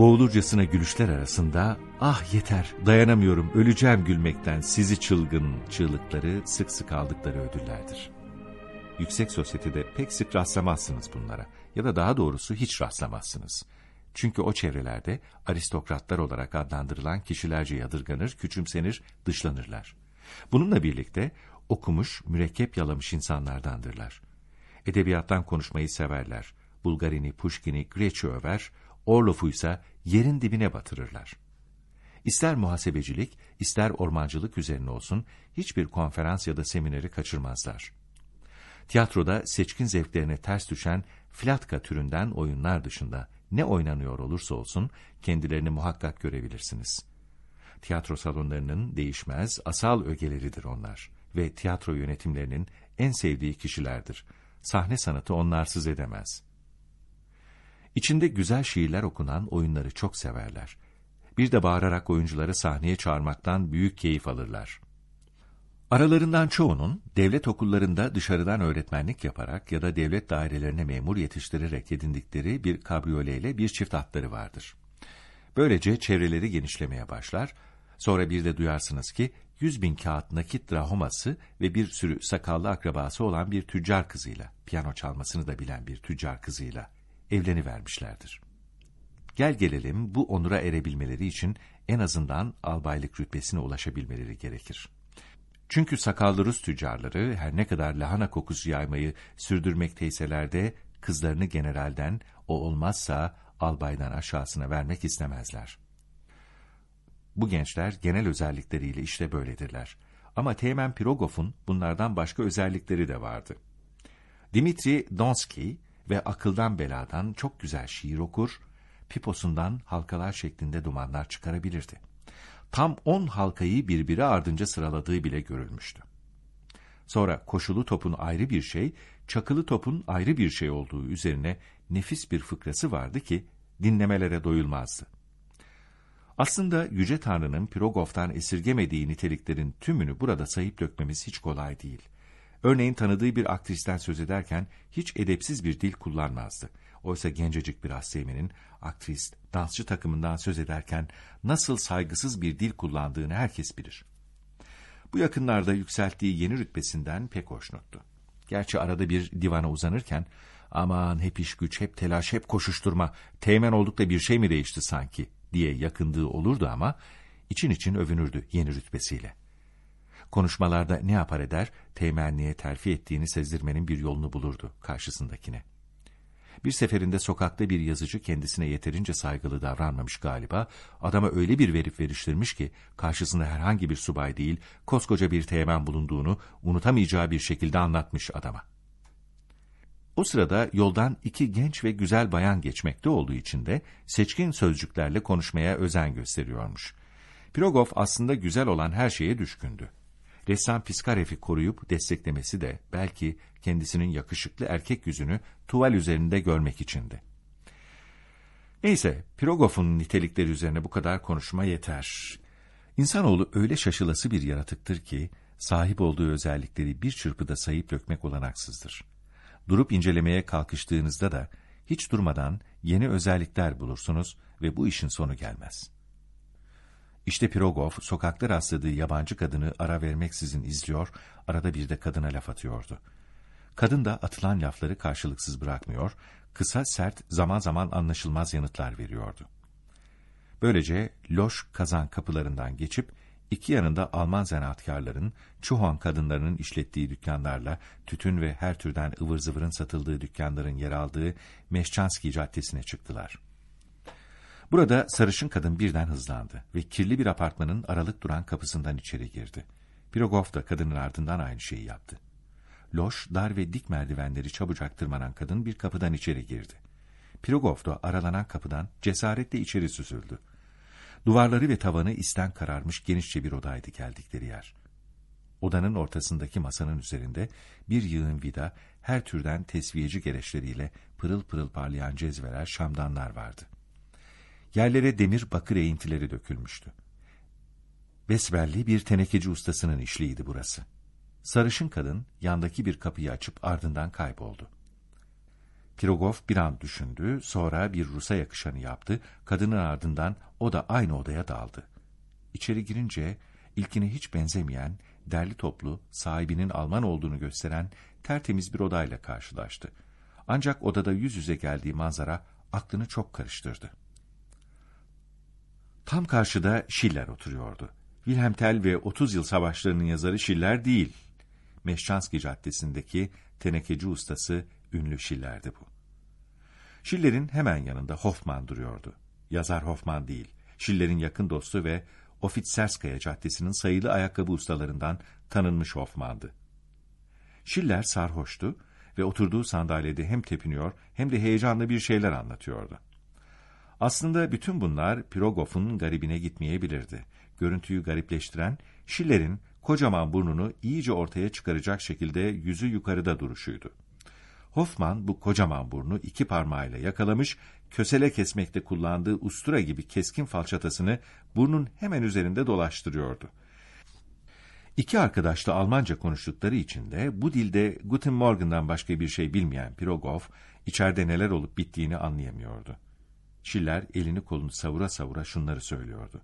Boğulurcasına gülüşler arasında ah yeter dayanamıyorum öleceğim gülmekten sizi çılgın çığlıkları sık sık aldıkları ödüllerdir. Yüksek sosyetede pek sık rastlamazsınız bunlara ya da daha doğrusu hiç rastlamazsınız. Çünkü o çevrelerde aristokratlar olarak adlandırılan kişilerce yadırganır, küçümsenir, dışlanırlar. Bununla birlikte okumuş, mürekkep yalamış insanlardandırlar. Edebiyattan konuşmayı severler. Bulgarini, Pushkin'i, Greç'i över, Orlov'u ise yerin dibine batırırlar. İster muhasebecilik, ister ormancılık üzerine olsun, hiçbir konferans ya da semineri kaçırmazlar. Tiyatroda seçkin zevklerine ters düşen flatka türünden oyunlar dışında ne oynanıyor olursa olsun kendilerini muhakkak görebilirsiniz. Tiyatro salonlarının değişmez, asal ögeleridir onlar ve tiyatro yönetimlerinin en sevdiği kişilerdir. Sahne sanatı onlarsız edemez. İçinde güzel şiirler okunan oyunları çok severler. Bir de bağırarak oyuncuları sahneye çağırmaktan büyük keyif alırlar. Aralarından çoğunun devlet okullarında dışarıdan öğretmenlik yaparak ya da devlet dairelerine memur yetiştirerek edindikleri bir kabriyoleyle bir çift atları vardır. Böylece çevreleri genişlemeye başlar, sonra bir de duyarsınız ki yüz bin kağıt nakit drahoması ve bir sürü sakallı akrabası olan bir tüccar kızıyla, piyano çalmasını da bilen bir tüccar kızıyla evlenivermişlerdir. Gel gelelim bu onura erebilmeleri için en azından albaylık rütbesine ulaşabilmeleri gerekir. Çünkü sakallı Rus tüccarları her ne kadar lahana kokusu yaymayı sürdürmekteyseler de kızlarını generalden, o olmazsa albaydan aşağısına vermek istemezler. Bu gençler genel özellikleriyle işte böyledirler. Ama Teğmen Pirogov'un bunlardan başka özellikleri de vardı. Dimitri Donsky ve akıldan beladan çok güzel şiir okur, piposundan halkalar şeklinde dumanlar çıkarabilirdi tam on halkayı birbiri ardınca sıraladığı bile görülmüştü. Sonra koşulu topun ayrı bir şey, çakılı topun ayrı bir şey olduğu üzerine nefis bir fıkrası vardı ki dinlemelere doyulmazdı. Aslında Yüce Tanrı'nın Pirogov'tan esirgemediği niteliklerin tümünü burada sayıp dökmemiz hiç kolay değil. Örneğin tanıdığı bir aktristen söz ederken hiç edepsiz bir dil kullanmazdı. Oysa gencecik bir Asyemi'nin aktris, dansçı takımından söz ederken nasıl saygısız bir dil kullandığını herkes bilir. Bu yakınlarda yükselttiği yeni rütbesinden pek hoşnuttu. Gerçi arada bir divana uzanırken, aman hep iş güç, hep telaş, hep koşuşturma, teğmen olduk da bir şey mi değişti sanki diye yakındığı olurdu ama için için övünürdü yeni rütbesiyle. Konuşmalarda ne yapar eder, teğmenliğe terfi ettiğini sezdirmenin bir yolunu bulurdu karşısındakine. Bir seferinde sokakta bir yazıcı kendisine yeterince saygılı davranmamış galiba, adama öyle bir verip veriştirmiş ki, karşısında herhangi bir subay değil, koskoca bir teğmen bulunduğunu unutamayacağı bir şekilde anlatmış adama. O sırada yoldan iki genç ve güzel bayan geçmekte olduğu için de seçkin sözcüklerle konuşmaya özen gösteriyormuş. Pirogov aslında güzel olan her şeye düşkündü ressam Piskarev'i koruyup desteklemesi de belki kendisinin yakışıklı erkek yüzünü tuval üzerinde görmek içindi. Neyse, Pirogov'un nitelikleri üzerine bu kadar konuşma yeter. İnsanoğlu öyle şaşılası bir yaratıktır ki, sahip olduğu özellikleri bir çırpıda sayıp dökmek olanaksızdır. Durup incelemeye kalkıştığınızda da, hiç durmadan yeni özellikler bulursunuz ve bu işin sonu gelmez.'' İşte Pirogov, sokakta rastladığı yabancı kadını ara vermeksizin izliyor, arada bir de kadına laf atıyordu. Kadın da atılan lafları karşılıksız bırakmıyor, kısa, sert, zaman zaman anlaşılmaz yanıtlar veriyordu. Böylece loş kazan kapılarından geçip, iki yanında Alman zanaatkarların, Çuhan kadınlarının işlettiği dükkanlarla, tütün ve her türden ıvır zıvırın satıldığı dükkanların yer aldığı Meşçanski Caddesi'ne çıktılar. Burada sarışın kadın birden hızlandı ve kirli bir apartmanın aralık duran kapısından içeri girdi. Pirogov da kadının ardından aynı şeyi yaptı. Loş, dar ve dik merdivenleri çabucak tırmanan kadın bir kapıdan içeri girdi. Pirogov da aralanan kapıdan cesaretle içeri süzüldü. Duvarları ve tavanı isten kararmış genişçe bir odaydı geldikleri yer. Odanın ortasındaki masanın üzerinde bir yığın vida, her türden tesviyeci gereçleriyle pırıl pırıl parlayan cezveler, şamdanlar vardı. Yerlere demir bakır eğintileri dökülmüştü. Besbelli bir tenekeci ustasının işliğiydi burası. Sarışın kadın yandaki bir kapıyı açıp ardından kayboldu. Pirogov bir an düşündü, sonra bir Rus'a yakışanı yaptı, kadının ardından o da aynı odaya daldı. İçeri girince ilkine hiç benzemeyen, derli toplu, sahibinin Alman olduğunu gösteren tertemiz bir odayla karşılaştı. Ancak odada yüz yüze geldiği manzara aklını çok karıştırdı. Tam karşıda Schiller oturuyordu. Wilhelm Tell ve 30 yıl savaşlarının yazarı Schiller değil. Meşçanski Caddesi'ndeki tenekeci ustası ünlü Schiller'di bu. Schiller'in hemen yanında Hoffman duruyordu. Yazar Hoffman değil, Schiller'in yakın dostu ve Ofitserskaya Caddesi'nin sayılı ayakkabı ustalarından tanınmış Hoffman'dı. Schiller sarhoştu ve oturduğu sandalyede hem tepiniyor hem de heyecanla bir şeyler anlatıyordu. Aslında bütün bunlar Pirogov'un garibine gitmeyebilirdi. Görüntüyü garipleştiren, Schiller'in kocaman burnunu iyice ortaya çıkaracak şekilde yüzü yukarıda duruşuydu. Hoffman bu kocaman burnu iki parmağıyla yakalamış, kösele kesmekte kullandığı ustura gibi keskin falçatasını burnun hemen üzerinde dolaştırıyordu. İki arkadaş da Almanca konuştukları için de bu dilde Guten Morgen'dan başka bir şey bilmeyen Pirogov, içeride neler olup bittiğini anlayamıyordu. Schiller elini kolunu savura savura şunları söylüyordu.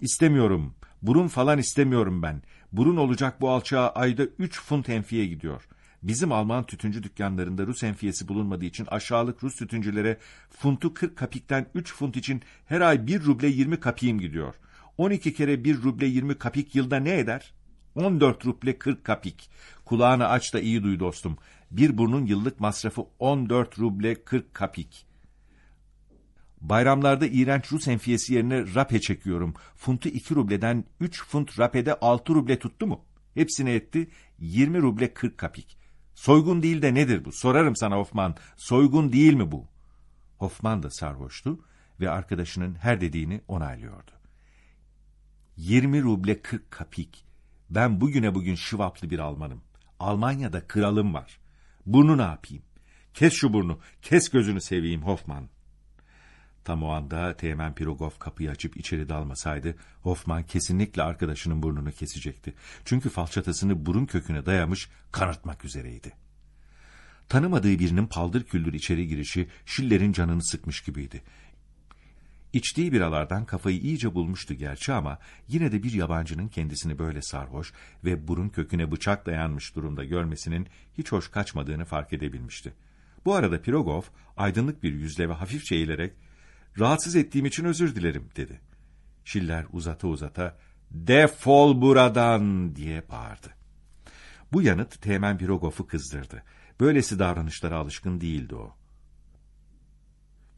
İstemiyorum, burun falan istemiyorum ben. Burun olacak bu alçağa ayda üç funt enfiye gidiyor. Bizim Alman tütüncü dükkanlarında Rus enfiyesi bulunmadığı için aşağılık Rus tütüncülere funtu 40 kapikten 3 funt için her ay 1 ruble 20 kapiğim gidiyor. 12 kere 1 ruble 20 kapik yılda ne eder? 14 ruble 40 kapik. Kulağını aç da iyi duy dostum. Bir burnun yıllık masrafı 14 ruble 40 kapik. Bayramlarda iğrenç Rus enfiyesi yerine rape çekiyorum. Funtu 2 rubleden 3 funt rapede 6 ruble tuttu mu? Hepsine etti 20 ruble 40 kapik. Soygun değil de nedir bu? Sorarım sana Hoffman. Soygun değil mi bu? Hoffman da sarhoştu ve arkadaşının her dediğini onaylıyordu. 20 ruble 40 kapik. Ben bugüne bugün şıvaplı bir Almanım. Almanya'da kralım var. Burnu ne yapayım? Kes şu burnu, kes gözünü seveyim Hoffman. Tam o anda Teğmen Pirogov kapıyı açıp içeri dalmasaydı, Hoffman kesinlikle arkadaşının burnunu kesecekti. Çünkü falçatasını burun köküne dayamış, kanırtmak üzereydi. Tanımadığı birinin paldır küldür içeri girişi, Schiller'in canını sıkmış gibiydi. İçtiği biralardan kafayı iyice bulmuştu gerçi ama yine de bir yabancının kendisini böyle sarhoş ve burun köküne bıçak dayanmış durumda görmesinin hiç hoş kaçmadığını fark edebilmişti. Bu arada Pirogov aydınlık bir yüzle ve hafifçe eğilerek Rahatsız ettiğim için özür dilerim dedi. Şiller uzata uzata defol buradan diye bağırdı. Bu yanıt Teğmen Pirogov'u kızdırdı. Böylesi davranışlara alışkın değildi o.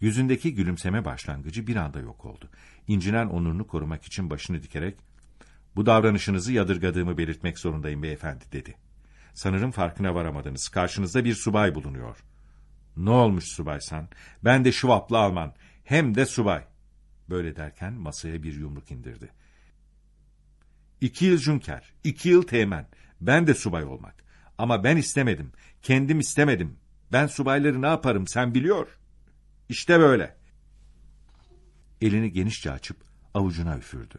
Yüzündeki gülümseme başlangıcı bir anda yok oldu. İncinen onurunu korumak için başını dikerek, ''Bu davranışınızı yadırgadığımı belirtmek zorundayım beyefendi.'' dedi. ''Sanırım farkına varamadınız. Karşınızda bir subay bulunuyor.'' ''Ne olmuş subaysan? Ben de şuvaplı Alman. Hem de subay. Böyle derken masaya bir yumruk indirdi. İki yıl Junker, iki yıl teğmen. Ben de subay olmak. Ama ben istemedim. Kendim istemedim. Ben subayları ne yaparım sen biliyor. İşte böyle. Elini genişçe açıp avucuna üfürdü.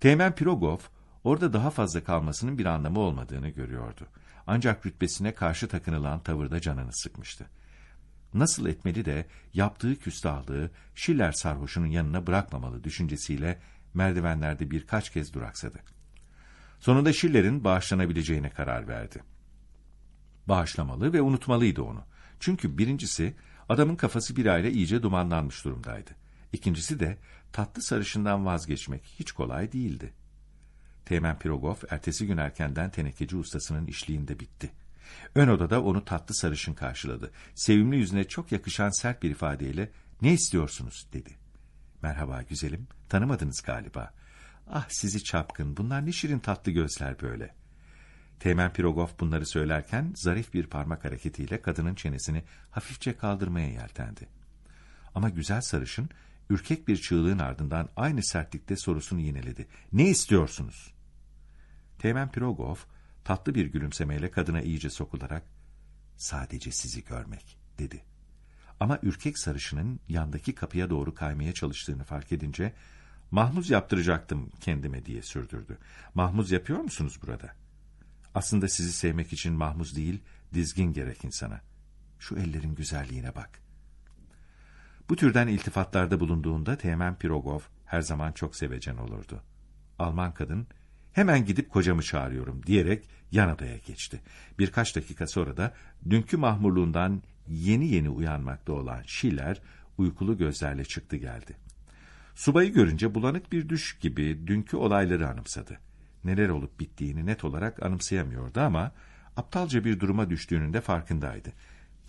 Teğmen Pirogov orada daha fazla kalmasının bir anlamı olmadığını görüyordu. Ancak rütbesine karşı takınılan tavırda canını sıkmıştı nasıl etmeli de yaptığı küstahlığı Schiller sarhoşunun yanına bırakmamalı düşüncesiyle merdivenlerde birkaç kez duraksadı. Sonunda Schiller'in bağışlanabileceğine karar verdi. Bağışlamalı ve unutmalıydı onu. Çünkü birincisi adamın kafası bir ayla iyice dumanlanmış durumdaydı. İkincisi de tatlı sarışından vazgeçmek hiç kolay değildi. Teğmen Pirogov ertesi gün erkenden tenekeci ustasının işliğinde bitti. Ön odada onu tatlı sarışın karşıladı. Sevimli yüzüne çok yakışan sert bir ifadeyle ne istiyorsunuz dedi. Merhaba güzelim, tanımadınız galiba. Ah sizi çapkın, bunlar ne şirin tatlı gözler böyle. Teğmen Pirogov bunları söylerken zarif bir parmak hareketiyle kadının çenesini hafifçe kaldırmaya yeltendi. Ama güzel sarışın, ürkek bir çığlığın ardından aynı sertlikte sorusunu yineledi. Ne istiyorsunuz? Teğmen Pirogov, tatlı bir gülümsemeyle kadına iyice sokularak, sadece sizi görmek, dedi. Ama ürkek sarışının yandaki kapıya doğru kaymaya çalıştığını fark edince, mahmuz yaptıracaktım kendime diye sürdürdü. Mahmuz yapıyor musunuz burada? Aslında sizi sevmek için mahmuz değil, dizgin gerek insana. Şu ellerin güzelliğine bak. Bu türden iltifatlarda bulunduğunda Teğmen Pirogov her zaman çok sevecen olurdu. Alman kadın, hemen gidip kocamı çağırıyorum diyerek yan odaya geçti. Birkaç dakika sonra da dünkü mahmurluğundan yeni yeni uyanmakta olan Schiller uykulu gözlerle çıktı geldi. Subayı görünce bulanık bir düş gibi dünkü olayları anımsadı. Neler olup bittiğini net olarak anımsayamıyordu ama aptalca bir duruma düştüğünün de farkındaydı.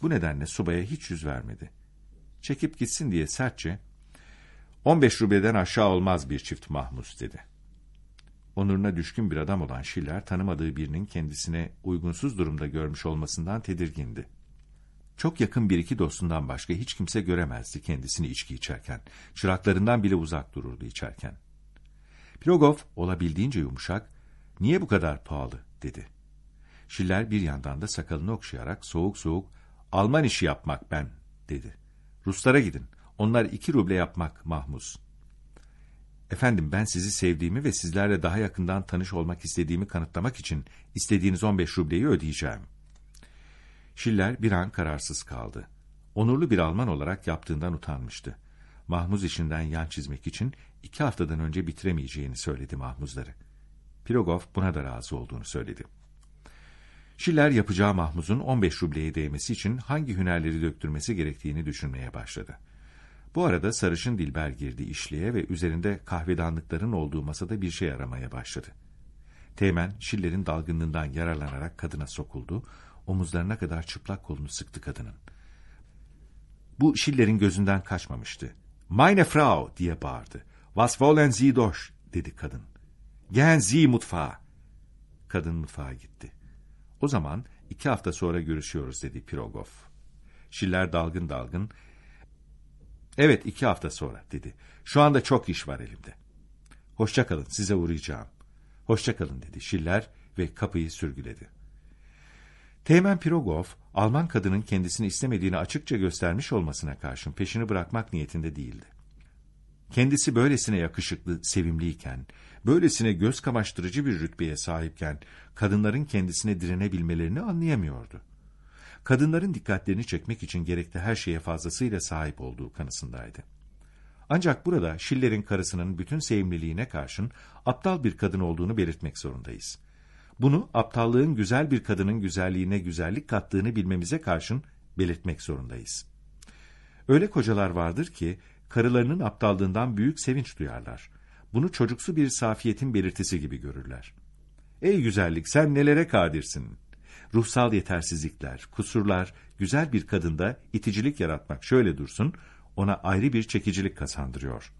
Bu nedenle subaya hiç yüz vermedi. Çekip gitsin diye sertçe, 15 rubleden aşağı olmaz bir çift mahmus dedi. Onuruna düşkün bir adam olan Schiller tanımadığı birinin kendisine uygunsuz durumda görmüş olmasından tedirgindi. Çok yakın bir iki dostundan başka hiç kimse göremezdi kendisini içki içerken. Çıraklarından bile uzak dururdu içerken. Pirogov olabildiğince yumuşak, niye bu kadar pahalı dedi. Schiller bir yandan da sakalını okşayarak soğuk soğuk, Alman işi yapmak ben dedi. Ruslara gidin, onlar iki ruble yapmak mahmuz. Efendim ben sizi sevdiğimi ve sizlerle daha yakından tanış olmak istediğimi kanıtlamak için istediğiniz 15 rubleyi ödeyeceğim. Schiller bir an kararsız kaldı. Onurlu bir Alman olarak yaptığından utanmıştı. Mahmuz işinden yan çizmek için iki haftadan önce bitiremeyeceğini söyledi mahmuzları. Pirogov buna da razı olduğunu söyledi. Schiller yapacağı mahmuzun 15 rubleye değmesi için hangi hünerleri döktürmesi gerektiğini düşünmeye başladı. Bu arada sarışın Dilber girdi işliğe ve üzerinde kahvedanlıkların olduğu masada bir şey aramaya başladı. Teğmen, Schiller'in dalgınlığından yararlanarak kadına sokuldu, omuzlarına kadar çıplak kolunu sıktı kadının. Bu Schiller'in gözünden kaçmamıştı. Meine Frau diye bağırdı. Was wollen Sie doch? dedi kadın. Gehen Sie mutfağa. Kadın mutfağa gitti. O zaman iki hafta sonra görüşüyoruz dedi Pirogov. Schiller dalgın dalgın. Evet iki hafta sonra dedi. Şu anda çok iş var elimde. Hoşça kalın size uğrayacağım. Hoşça kalın dedi Schiller ve kapıyı sürgüledi. Teğmen Pirogov, Alman kadının kendisini istemediğini açıkça göstermiş olmasına karşın peşini bırakmak niyetinde değildi. Kendisi böylesine yakışıklı, sevimliyken, böylesine göz kamaştırıcı bir rütbeye sahipken, kadınların kendisine direnebilmelerini anlayamıyordu. Kadınların dikkatlerini çekmek için gerekli her şeye fazlasıyla sahip olduğu kanısındaydı. Ancak burada Schiller'in karısının bütün sevimliliğine karşın aptal bir kadın olduğunu belirtmek zorundayız. Bunu aptallığın güzel bir kadının güzelliğine güzellik kattığını bilmemize karşın belirtmek zorundayız. Öyle kocalar vardır ki karılarının aptallığından büyük sevinç duyarlar. Bunu çocuksu bir safiyetin belirtisi gibi görürler. Ey güzellik sen nelere kadirsin? Ruhsal yetersizlikler, kusurlar, güzel bir kadında iticilik yaratmak şöyle dursun, ona ayrı bir çekicilik kazandırıyor.